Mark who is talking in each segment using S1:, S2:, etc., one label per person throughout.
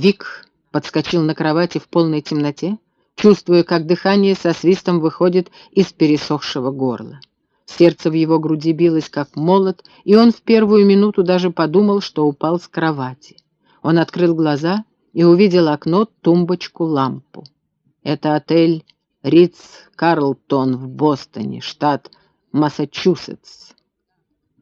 S1: Вик подскочил на кровати в полной темноте, чувствуя, как дыхание со свистом выходит из пересохшего горла. Сердце в его груди билось, как молот, и он в первую минуту даже подумал, что упал с кровати. Он открыл глаза и увидел окно, тумбочку, лампу. Это отель Ридс Карлтон в Бостоне, штат Массачусетс.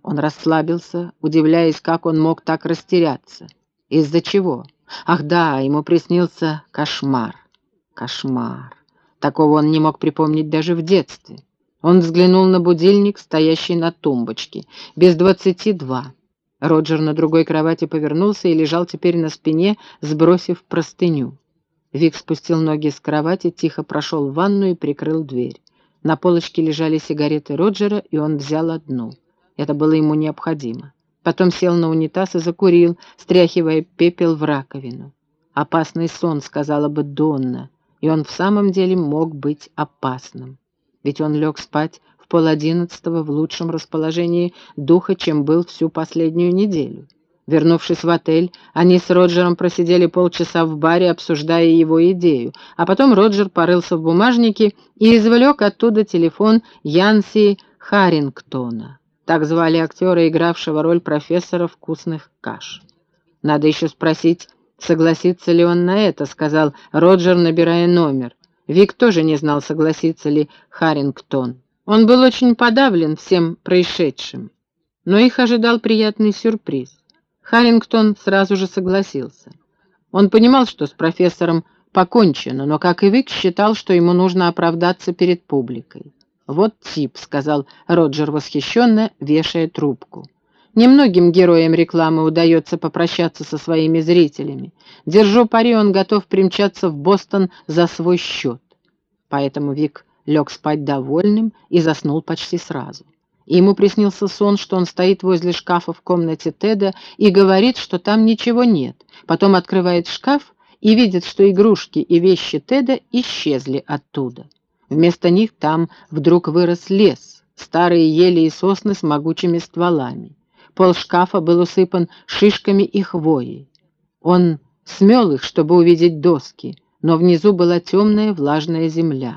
S1: Он расслабился, удивляясь, как он мог так растеряться. Из-за чего? Ах да, ему приснился кошмар. Кошмар. Такого он не мог припомнить даже в детстве. Он взглянул на будильник, стоящий на тумбочке. Без двадцати два. Роджер на другой кровати повернулся и лежал теперь на спине, сбросив простыню. Вик спустил ноги с кровати, тихо прошел в ванну и прикрыл дверь. На полочке лежали сигареты Роджера, и он взял одну. Это было ему необходимо. Потом сел на унитаз и закурил, стряхивая пепел в раковину. «Опасный сон», — сказала бы Донна, и он в самом деле мог быть опасным. Ведь он лег спать в пол одиннадцатого в лучшем расположении духа, чем был всю последнюю неделю. Вернувшись в отель, они с Роджером просидели полчаса в баре, обсуждая его идею, а потом Роджер порылся в бумажнике и извлек оттуда телефон Янси Харрингтона. Так звали актера, игравшего роль профессора вкусных каш. «Надо еще спросить, согласится ли он на это», — сказал Роджер, набирая номер. Вик тоже не знал, согласится ли Харрингтон. Он был очень подавлен всем происшедшим, но их ожидал приятный сюрприз. Харрингтон сразу же согласился. Он понимал, что с профессором покончено, но, как и Вик, считал, что ему нужно оправдаться перед публикой. «Вот тип», — сказал Роджер восхищенно, вешая трубку. Немногим героям рекламы удается попрощаться со своими зрителями. Держу пари, он готов примчаться в Бостон за свой счет. Поэтому Вик лег спать довольным и заснул почти сразу и ему приснился сон, что он стоит возле шкафа в комнате Теда и говорит, что там ничего нет. Потом открывает шкаф и видит, что игрушки и вещи Теда исчезли оттуда. Вместо них там вдруг вырос лес, старые ели и сосны с могучими стволами. Пол шкафа был усыпан шишками и хвоей. Он смел их, чтобы увидеть доски, но внизу была темная влажная земля.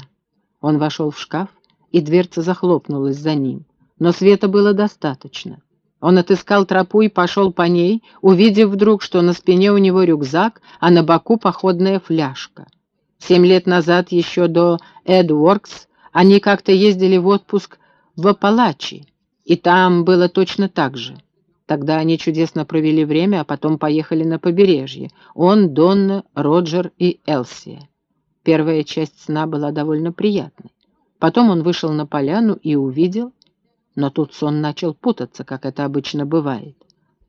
S1: Он вошел в шкаф, и дверца захлопнулась за ним но света было достаточно. Он отыскал тропу и пошел по ней, увидев вдруг, что на спине у него рюкзак, а на боку походная фляжка. Семь лет назад, еще до Эдворкс, они как-то ездили в отпуск в Апалачи, и там было точно так же. Тогда они чудесно провели время, а потом поехали на побережье. Он, Донна, Роджер и Элсия. Первая часть сна была довольно приятной. Потом он вышел на поляну и увидел, но тут сон начал путаться, как это обычно бывает.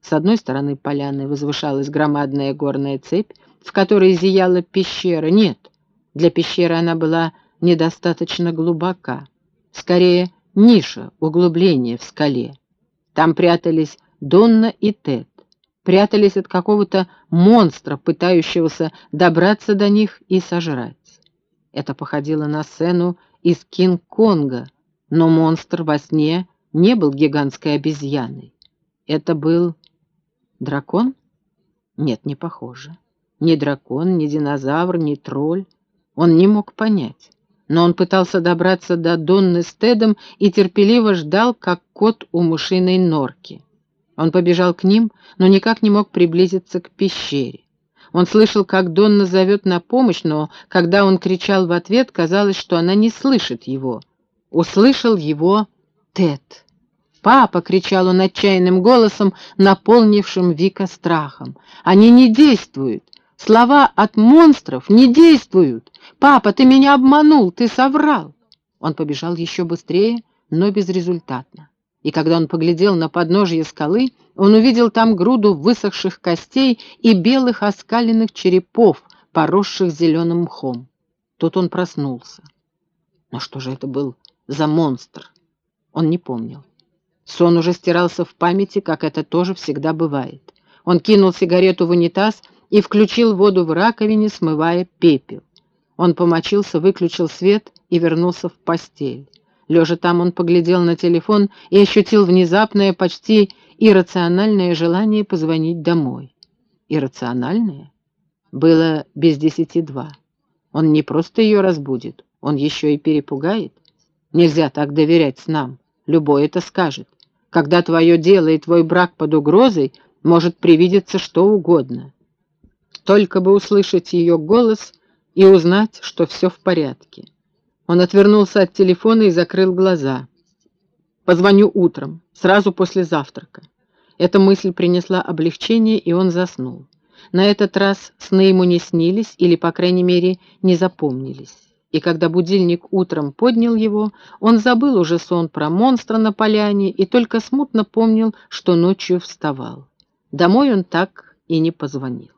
S1: С одной стороны поляны возвышалась громадная горная цепь, в которой зияла пещера. Нет, для пещеры она была недостаточно глубока. Скорее, ниша, углубление в скале. Там прятались Донна и Тед. Прятались от какого-то монстра, пытающегося добраться до них и сожрать. Это походило на сцену из Кинг-Конга, но монстр во сне не был гигантской обезьяной. Это был дракон? Нет, не похоже. Ни дракон, ни динозавр, ни тролль. Он не мог понять. Но он пытался добраться до Донны с Тедом и терпеливо ждал, как кот у мышиной норки. Он побежал к ним, но никак не мог приблизиться к пещере. Он слышал, как Донна зовет на помощь, но когда он кричал в ответ, казалось, что она не слышит его. Услышал его Тед. «Папа!» — кричал он отчаянным голосом, наполнившим Вика страхом. «Они не действуют! Слова от монстров не действуют! Папа, ты меня обманул, ты соврал!» Он побежал еще быстрее, но безрезультатно. И когда он поглядел на подножье скалы, он увидел там груду высохших костей и белых оскаленных черепов, поросших зеленым мхом. Тут он проснулся. Но что же это был за монстр? Он не помнил. Сон уже стирался в памяти, как это тоже всегда бывает. Он кинул сигарету в унитаз и включил воду в раковине, смывая пепел. Он помочился, выключил свет и вернулся в постель. Лежа там, он поглядел на телефон и ощутил внезапное, почти иррациональное желание позвонить домой. Иррациональное? Было без десяти два. Он не просто ее разбудит, он еще и перепугает. Нельзя так доверять снам, любой это скажет. Когда твое дело и твой брак под угрозой, может привидеться что угодно. Только бы услышать ее голос и узнать, что все в порядке. Он отвернулся от телефона и закрыл глаза. «Позвоню утром, сразу после завтрака». Эта мысль принесла облегчение, и он заснул. На этот раз сны ему не снились или, по крайней мере, не запомнились. И когда будильник утром поднял его, он забыл уже сон про монстра на поляне и только смутно помнил, что ночью вставал. Домой он так и не позвонил.